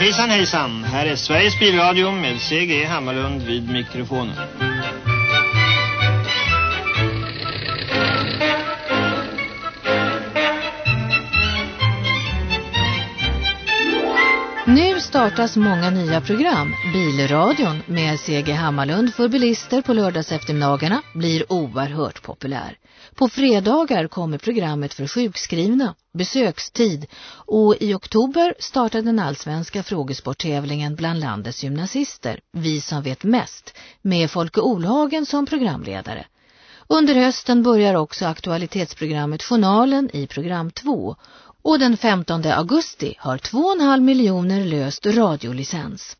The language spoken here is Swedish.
Hejsan hejsan, här är Sveriges Bilradio med CG Hammarlund vid mikrofonen. Nu startas många nya program. Bilradion med CG Hammarlund för bilister på lördags eftermiddagarna blir oerhört populär. På fredagar kommer programmet för sjukskrivna, besökstid och i oktober startar den allsvenska frågesporttävlingen bland landets gymnasister, Vi som vet mest, med Folke Olhagen som programledare. Under hösten börjar också aktualitetsprogrammet Journalen i program 2 och den 15 augusti har 2,5 miljoner löst radiolicens.